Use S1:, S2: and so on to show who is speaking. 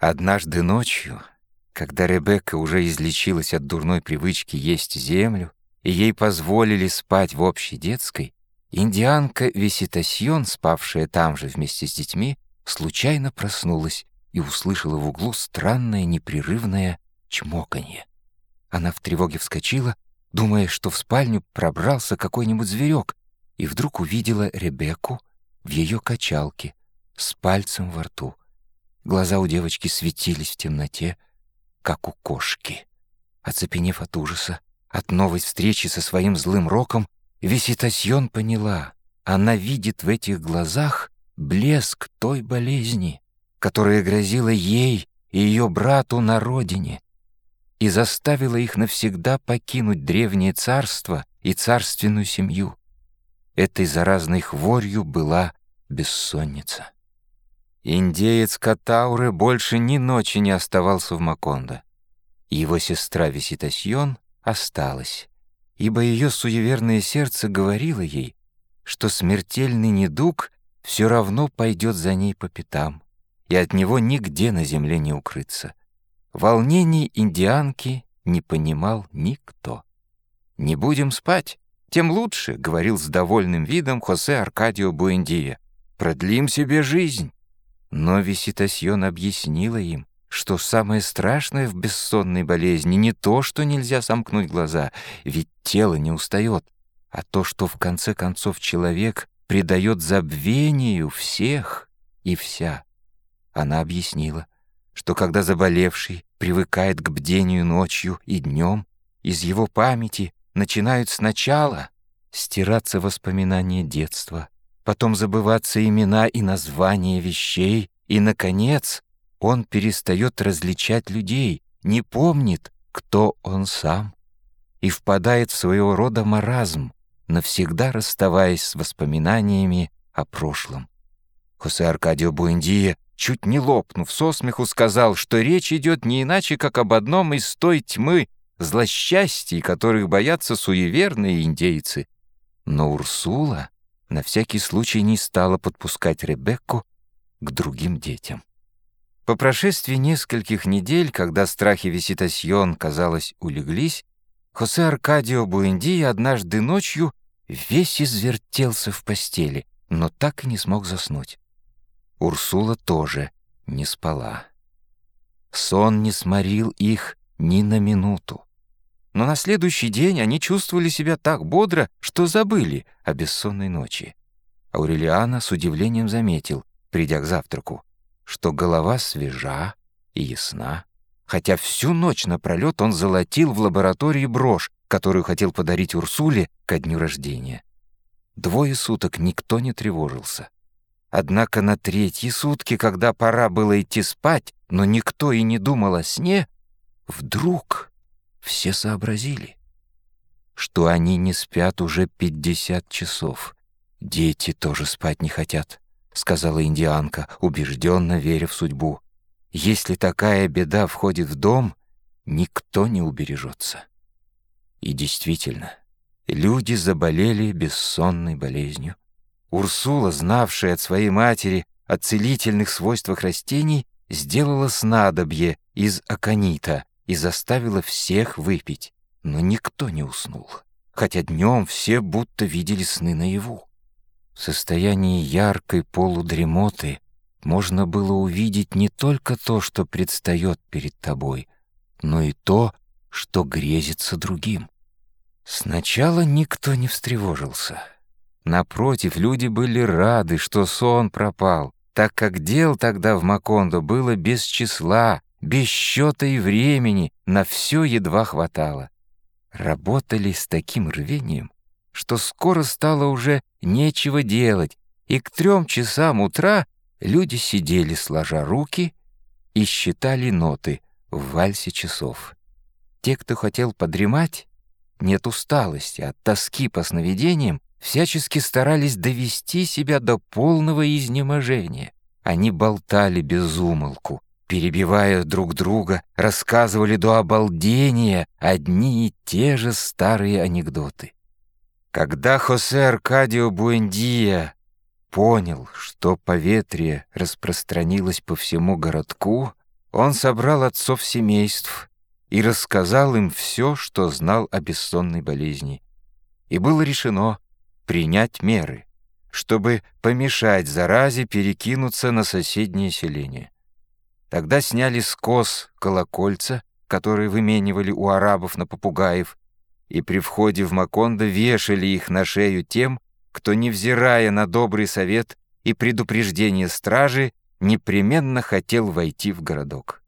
S1: Однажды ночью, когда Ребекка уже излечилась от дурной привычки есть землю, и ей позволили спать в общей детской, индианка Виситасьон, спавшая там же вместе с детьми, случайно проснулась и услышала в углу странное непрерывное чмоканье. Она в тревоге вскочила, думая, что в спальню пробрался какой-нибудь зверек, и вдруг увидела Ребекку в ее качалке с пальцем во рту. Глаза у девочки светились в темноте, как у кошки. Оцепенев от ужаса, от новой встречи со своим злым роком, Виситасьон поняла, она видит в этих глазах блеск той болезни, которая грозила ей и ее брату на родине и заставила их навсегда покинуть древнее царство и царственную семью. Этой заразной хворью была бессонница. Индеец Катауры больше ни ночи не оставался в Макондо. Его сестра Виситасьон осталась, ибо ее суеверное сердце говорило ей, что смертельный недуг все равно пойдет за ней по пятам, и от него нигде на земле не укрыться. Волнений индианки не понимал никто. «Не будем спать, тем лучше», — говорил с довольным видом Хосе Аркадио Буэндия. «Продлим себе жизнь». Но Виситасьон объяснила им, что самое страшное в бессонной болезни не то, что нельзя сомкнуть глаза, ведь тело не устает, а то, что в конце концов человек предает забвению всех и вся. Она объяснила, что когда заболевший привыкает к бдению ночью и днем, из его памяти начинают сначала стираться воспоминания детства, потом забываться имена и названия вещей, и, наконец, он перестает различать людей, не помнит, кто он сам, и впадает в своего рода маразм, навсегда расставаясь с воспоминаниями о прошлом. Хосе Аркадио Буэндия, чуть не лопнув со смеху, сказал, что речь идет не иначе, как об одном из той тьмы, злосчастий, которых боятся суеверные индейцы. Но Урсула на всякий случай не стала подпускать Ребекку к другим детям. По прошествии нескольких недель, когда страхи Виситасьон, казалось, улеглись, Хосе Аркадио Буэнди однажды ночью весь извертелся в постели, но так и не смог заснуть. Урсула тоже не спала. Сон не сморил их ни на минуту. Но на следующий день они чувствовали себя так бодро, что забыли о бессонной ночи. Аурелиана с удивлением заметил, придя к завтраку, что голова свежа и ясна, хотя всю ночь напролет он золотил в лаборатории брошь, которую хотел подарить Урсуле ко дню рождения. Двое суток никто не тревожился. Однако на третьи сутки, когда пора было идти спать, но никто и не думал о сне, вдруг все сообразили, что они не спят уже пятьдесят часов. «Дети тоже спать не хотят», — сказала индианка, убежденно веря в судьбу. «Если такая беда входит в дом, никто не убережется». И действительно, люди заболели бессонной болезнью. Урсула, знавшая от своей матери о целительных свойствах растений, сделала снадобье из аконита, и заставила всех выпить, но никто не уснул, хотя днем все будто видели сны наяву. В состоянии яркой полудремоты можно было увидеть не только то, что предстает перед тобой, но и то, что грезится другим. Сначала никто не встревожился. Напротив, люди были рады, что сон пропал, так как дел тогда в Макондо было без числа, без счета и времени, на все едва хватало. Работали с таким рвением, что скоро стало уже нечего делать, и к трем часам утра люди сидели сложа руки и считали ноты в вальсе часов. Те, кто хотел подремать, нет усталости, от тоски по сновидениям, всячески старались довести себя до полного изнеможения. Они болтали без умолку, перебивая друг друга, рассказывали до обалдения одни и те же старые анекдоты. Когда Хосе Аркадио Буэндия понял, что поветрие распространилось по всему городку, Он собрал отцов семейств и рассказал им все, что знал о бессонной болезни. И было решено принять меры, чтобы помешать заразе перекинуться на соседние селения. Тогда сняли с коз колокольца, которые выменивали у арабов на попугаев, и при входе в Макондо вешали их на шею тем, кто, невзирая на добрый совет и предупреждение стражи, непременно хотел войти в городок.